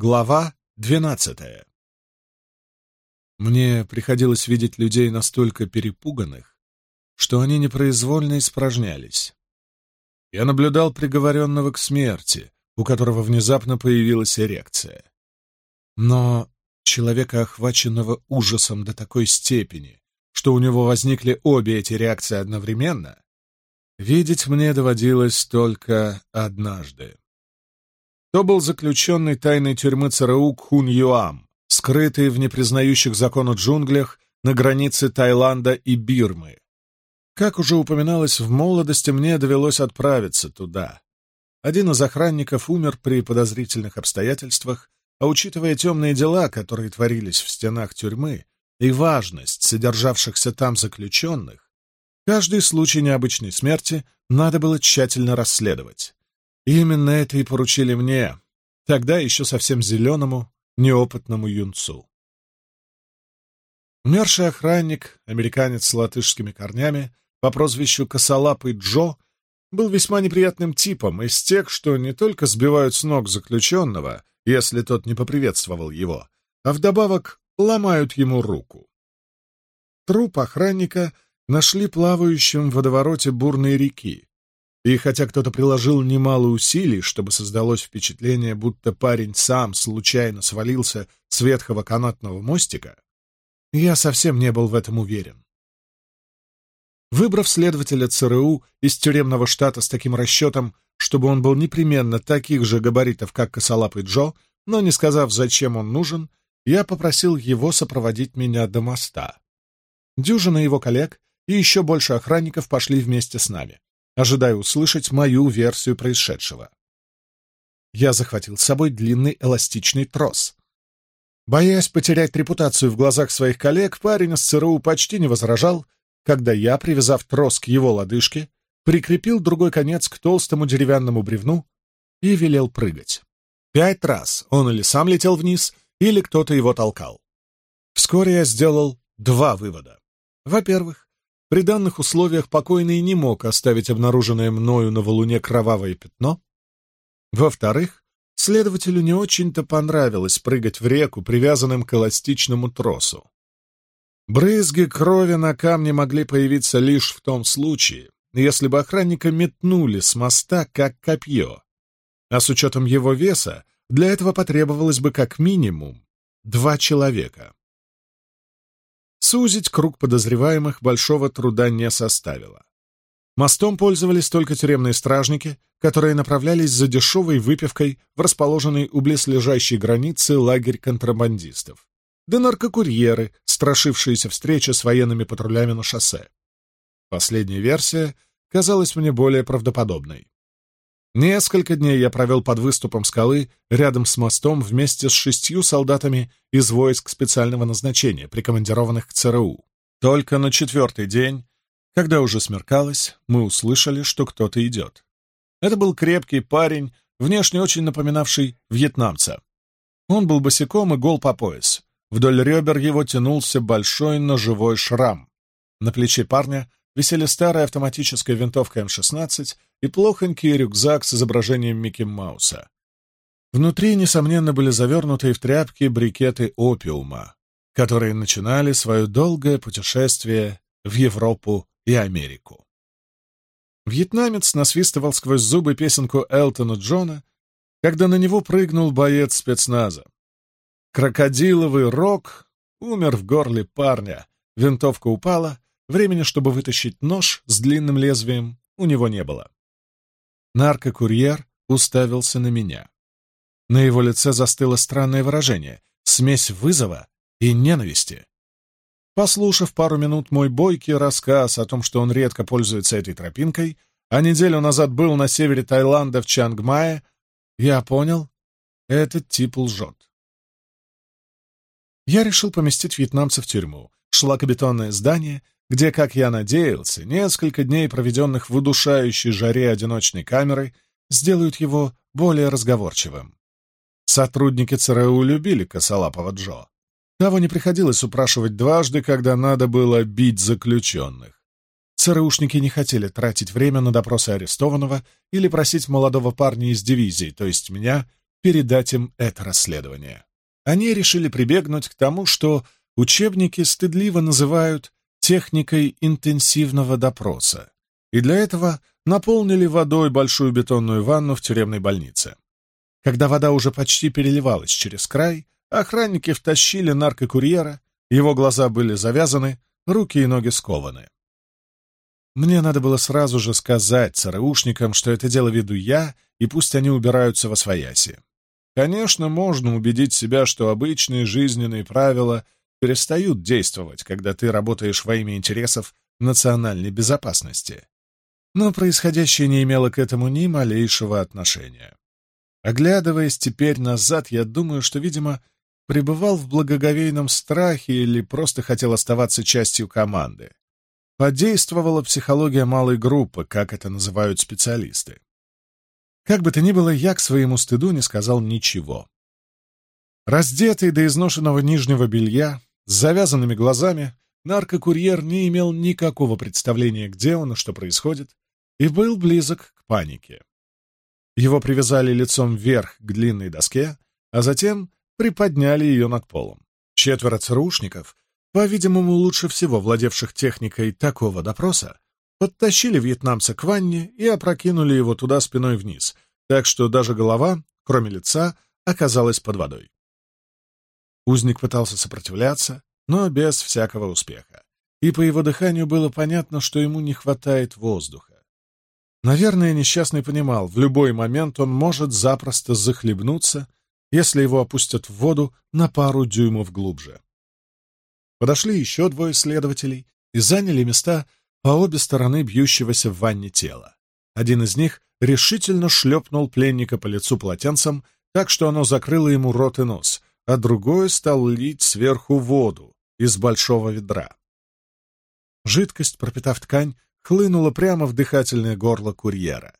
Глава 12. Мне приходилось видеть людей настолько перепуганных, что они непроизвольно испражнялись. Я наблюдал приговоренного к смерти, у которого внезапно появилась эрекция. Но человека, охваченного ужасом до такой степени, что у него возникли обе эти реакции одновременно, видеть мне доводилось только однажды. То был заключенный тайной тюрьмы ЦРУ Кхун Юам, скрытый в непризнающих закону джунглях на границе Таиланда и Бирмы. Как уже упоминалось, в молодости мне довелось отправиться туда. Один из охранников умер при подозрительных обстоятельствах, а учитывая темные дела, которые творились в стенах тюрьмы, и важность содержавшихся там заключенных, каждый случай необычной смерти надо было тщательно расследовать. Именно это и поручили мне, тогда еще совсем зеленому, неопытному юнцу. Умерший охранник, американец с латышскими корнями, по прозвищу Косолапый Джо, был весьма неприятным типом из тех, что не только сбивают с ног заключенного, если тот не поприветствовал его, а вдобавок ломают ему руку. Труп охранника нашли плавающим в водовороте бурной реки, и хотя кто-то приложил немало усилий, чтобы создалось впечатление, будто парень сам случайно свалился с ветхого канатного мостика, я совсем не был в этом уверен. Выбрав следователя ЦРУ из тюремного штата с таким расчетом, чтобы он был непременно таких же габаритов, как косолапый Джо, но не сказав, зачем он нужен, я попросил его сопроводить меня до моста. Дюжина его коллег и еще больше охранников пошли вместе с нами ожидая услышать мою версию происшедшего. Я захватил с собой длинный эластичный трос. Боясь потерять репутацию в глазах своих коллег, парень с ЦРУ почти не возражал, когда я, привязав трос к его лодыжке, прикрепил другой конец к толстому деревянному бревну и велел прыгать. Пять раз он или сам летел вниз, или кто-то его толкал. Вскоре я сделал два вывода. Во-первых, при данных условиях покойный не мог оставить обнаруженное мною на валуне кровавое пятно. Во-вторых, следователю не очень-то понравилось прыгать в реку, привязанным к эластичному тросу. Брызги крови на камне могли появиться лишь в том случае, если бы охранника метнули с моста как копье. А с учетом его веса, для этого потребовалось бы как минимум два человека. Сузить круг подозреваемых большого труда не составило. Мостом пользовались только тюремные стражники, которые направлялись за дешевой выпивкой в расположенный у близлежащей границы лагерь контрабандистов, да наркокурьеры, страшившиеся встречи с военными патрулями на шоссе. Последняя версия казалась мне более правдоподобной. Несколько дней я провел под выступом скалы рядом с мостом вместе с шестью солдатами из войск специального назначения, прикомандированных к ЦРУ. Только на четвертый день, когда уже смеркалось, мы услышали, что кто-то идет. Это был крепкий парень, внешне очень напоминавший вьетнамца. Он был босиком и гол по пояс. Вдоль ребер его тянулся большой ножевой шрам. На плече парня висели старая автоматическая винтовка М-16 и плохонький рюкзак с изображением Микки Мауса. Внутри, несомненно, были завернуты в тряпки брикеты опиума, которые начинали свое долгое путешествие в Европу и Америку. Вьетнамец насвистывал сквозь зубы песенку Элтона Джона, когда на него прыгнул боец спецназа. Крокодиловый рок умер в горле парня, винтовка упала, времени, чтобы вытащить нож с длинным лезвием, у него не было. Наркокурьер уставился на меня. На его лице застыло странное выражение, смесь вызова и ненависти. Послушав пару минут мой бойкий рассказ о том, что он редко пользуется этой тропинкой, а неделю назад был на севере Таиланда в Чангмае, я понял, этот тип лжет. Я решил поместить вьетнамца в тюрьму. Шлакобетонное здание где, как я надеялся, несколько дней, проведенных в удушающей жаре одиночной камеры, сделают его более разговорчивым. Сотрудники ЦРУ любили косолапого Джо. Того не приходилось упрашивать дважды, когда надо было бить заключенных. ЦРУшники не хотели тратить время на допросы арестованного или просить молодого парня из дивизии, то есть меня, передать им это расследование. Они решили прибегнуть к тому, что учебники стыдливо называют техникой интенсивного допроса, и для этого наполнили водой большую бетонную ванну в тюремной больнице. Когда вода уже почти переливалась через край, охранники втащили наркокурьера, его глаза были завязаны, руки и ноги скованы. Мне надо было сразу же сказать ЦРУшникам, что это дело веду я, и пусть они убираются во свояси. Конечно, можно убедить себя, что обычные жизненные правила — перестают действовать, когда ты работаешь во имя интересов национальной безопасности. Но происходящее не имело к этому ни малейшего отношения. Оглядываясь теперь назад, я думаю, что, видимо, пребывал в благоговейном страхе или просто хотел оставаться частью команды. Подействовала психология малой группы, как это называют специалисты. Как бы то ни было, я к своему стыду не сказал ничего. Раздетый до изношенного нижнего белья, с завязанными глазами наркокурьер не имел никакого представления, где он и что происходит, и был близок к панике. Его привязали лицом вверх к длинной доске, а затем приподняли ее над полом. Четверо ЦРУшников, по-видимому, лучше всего владевших техникой такого допроса, подтащили вьетнамца к ванне и опрокинули его туда спиной вниз, так что даже голова, кроме лица, оказалась под водой. Узник пытался сопротивляться, но без всякого успеха. И по его дыханию было понятно, что ему не хватает воздуха. Наверное, несчастный понимал, в любой момент он может запросто захлебнуться, если его опустят в воду на пару дюймов глубже. Подошли еще двое следователей и заняли места по обе стороны бьющегося в ванне тела. Один из них решительно шлепнул пленника по лицу полотенцем, так что оно закрыло ему рот и нос, а другой стал лить сверху воду из большого ведра. Жидкость, пропитав ткань, хлынула прямо в дыхательное горло курьера.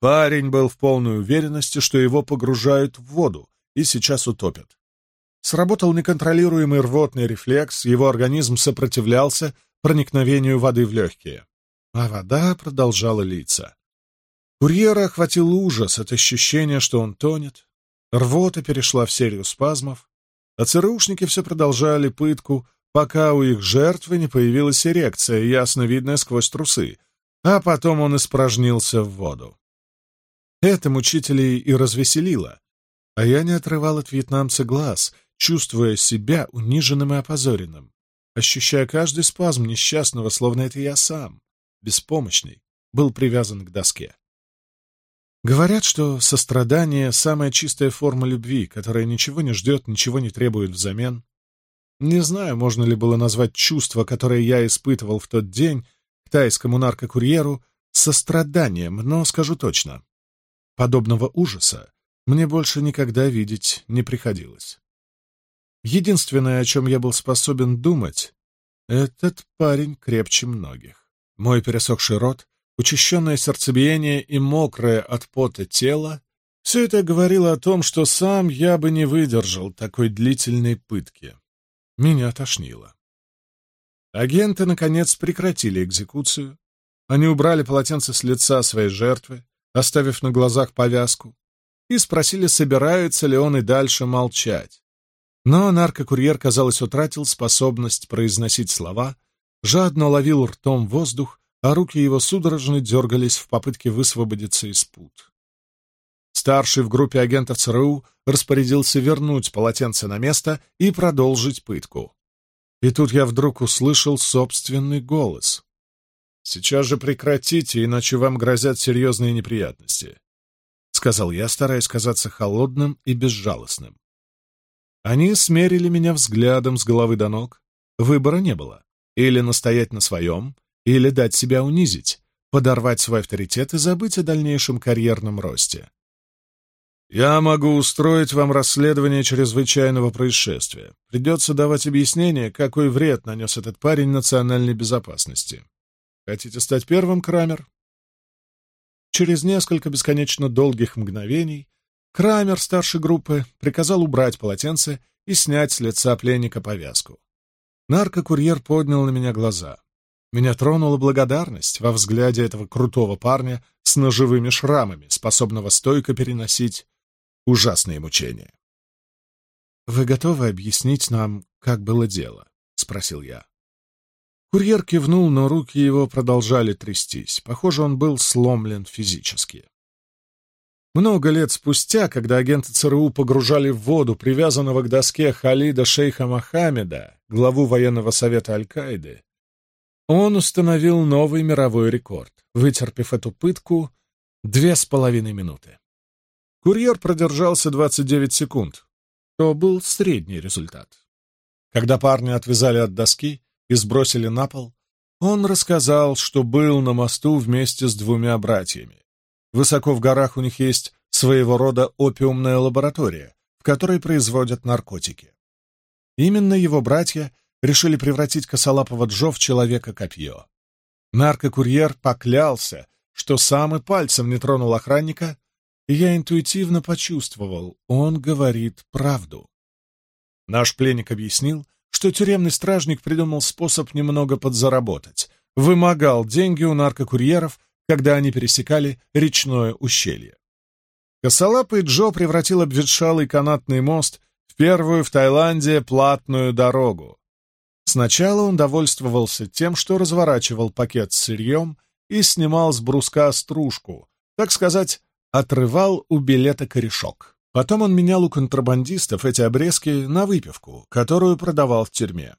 Парень был в полной уверенности, что его погружают в воду и сейчас утопят. Сработал неконтролируемый рвотный рефлекс, его организм сопротивлялся проникновению воды в легкие. А вода продолжала литься. Курьера охватил ужас от ощущения, что он тонет, Рвота перешла в серию спазмов, а ЦРУшники все продолжали пытку, пока у их жертвы не появилась эрекция, ясно видная сквозь трусы, а потом он испражнился в воду. Это мучителей и развеселило, а я не отрывал от вьетнамца глаз, чувствуя себя униженным и опозоренным, ощущая каждый спазм несчастного, словно это я сам, беспомощный, был привязан к доске. Говорят, что сострадание — самая чистая форма любви, которая ничего не ждет, ничего не требует взамен. Не знаю, можно ли было назвать чувство, которое я испытывал в тот день к тайскому наркокурьеру, состраданием, но скажу точно. Подобного ужаса мне больше никогда видеть не приходилось. Единственное, о чем я был способен думать, этот парень крепче многих. Мой пересохший рот учащенное сердцебиение и мокрое от пота тело, все это говорило о том, что сам я бы не выдержал такой длительной пытки. Меня тошнило. Агенты, наконец, прекратили экзекуцию. Они убрали полотенце с лица своей жертвы, оставив на глазах повязку, и спросили, собирается ли он и дальше молчать. Но наркокурьер, казалось, утратил способность произносить слова, жадно ловил ртом воздух а руки его судорожно дергались в попытке высвободиться из пут. Старший в группе агента ЦРУ распорядился вернуть полотенце на место и продолжить пытку. И тут я вдруг услышал собственный голос. «Сейчас же прекратите, иначе вам грозят серьезные неприятности», — сказал я, стараясь казаться холодным и безжалостным. Они смерили меня взглядом с головы до ног. Выбора не было. Или настоять на своем, или дать себя унизить, подорвать свой авторитет и забыть о дальнейшем карьерном росте. «Я могу устроить вам расследование чрезвычайного происшествия. Придется давать объяснение, какой вред нанес этот парень национальной безопасности. Хотите стать первым, Крамер?» Через несколько бесконечно долгих мгновений Крамер, старшей группы, приказал убрать полотенце и снять с лица пленника повязку. Наркокурьер поднял на меня глаза. Меня тронула благодарность во взгляде этого крутого парня с ножевыми шрамами, способного стойко переносить ужасные мучения. «Вы готовы объяснить нам, как было дело?» — спросил я. Курьер кивнул, но руки его продолжали трястись. Похоже, он был сломлен физически. Много лет спустя, когда агенты ЦРУ погружали в воду привязанного к доске Халида шейха Мохаммеда, главу военного совета Аль-Каиды, он установил новый мировой рекорд, вытерпев эту пытку две с половиной минуты. Курьер продержался 29 секунд, то был средний результат. Когда парня отвязали от доски и сбросили на пол, он рассказал, что был на мосту вместе с двумя братьями. Высоко в горах у них есть своего рода опиумная лаборатория, в которой производят наркотики. Именно его братья — решили превратить косолапого Джо в человека-копье. Наркокурьер поклялся, что сам и пальцем не тронул охранника, и я интуитивно почувствовал, он говорит правду. Наш пленник объяснил, что тюремный стражник придумал способ немного подзаработать, вымогал деньги у наркокурьеров, когда они пересекали речное ущелье. Косолапый Джо превратил обветшалый канатный мост в первую в Таиланде платную дорогу, Сначала он довольствовался тем, что разворачивал пакет с сырьем и снимал с бруска стружку, так сказать, отрывал у билета корешок. Потом он менял у контрабандистов эти обрезки на выпивку, которую продавал в тюрьме.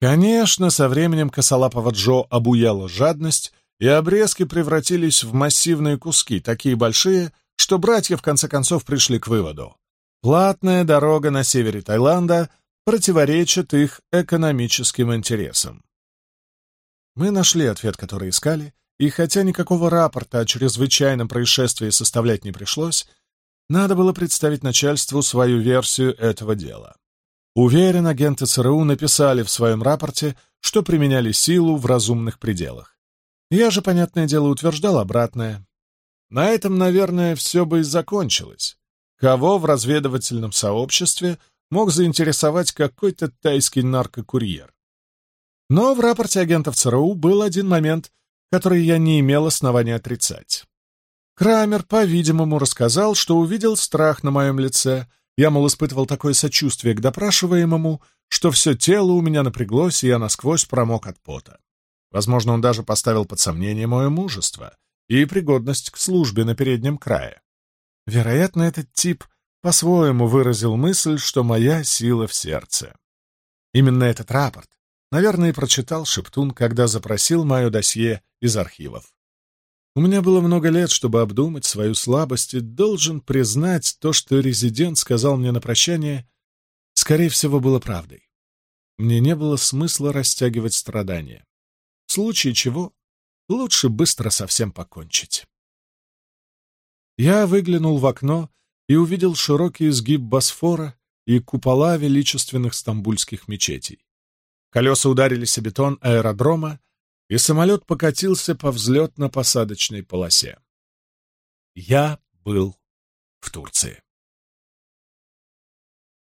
Конечно, со временем косолапого Джо обуяла жадность, и обрезки превратились в массивные куски, такие большие, что братья в конце концов пришли к выводу. Платная дорога на севере Таиланда противоречит их экономическим интересам. Мы нашли ответ, который искали, и хотя никакого рапорта о чрезвычайном происшествии составлять не пришлось, надо было представить начальству свою версию этого дела. Уверен, агенты ЦРУ написали в своем рапорте, что применяли силу в разумных пределах. Я же, понятное дело, утверждал обратное. На этом, наверное, все бы и закончилось. Кого в разведывательном сообществе мог заинтересовать какой-то тайский наркокурьер. Но в рапорте агентов ЦРУ был один момент, который я не имел основания отрицать. Крамер, по-видимому, рассказал, что увидел страх на моем лице. Я, мол, испытывал такое сочувствие к допрашиваемому, что все тело у меня напряглось, и я насквозь промок от пота. Возможно, он даже поставил под сомнение мое мужество и пригодность к службе на переднем крае. Вероятно, этот тип — по-своему выразил мысль, что моя сила в сердце. Именно этот рапорт, наверное, прочитал Шептун, когда запросил мое досье из архивов. У меня было много лет, чтобы обдумать свою слабость, и должен признать то, что резидент сказал мне на прощание, скорее всего, было правдой. Мне не было смысла растягивать страдания. В случае чего, лучше быстро совсем покончить. Я выглянул в окно и увидел широкий изгиб Босфора и купола величественных стамбульских мечетей. Колеса ударились о бетон аэродрома, и самолет покатился по взлетно-посадочной полосе. Я был в Турции.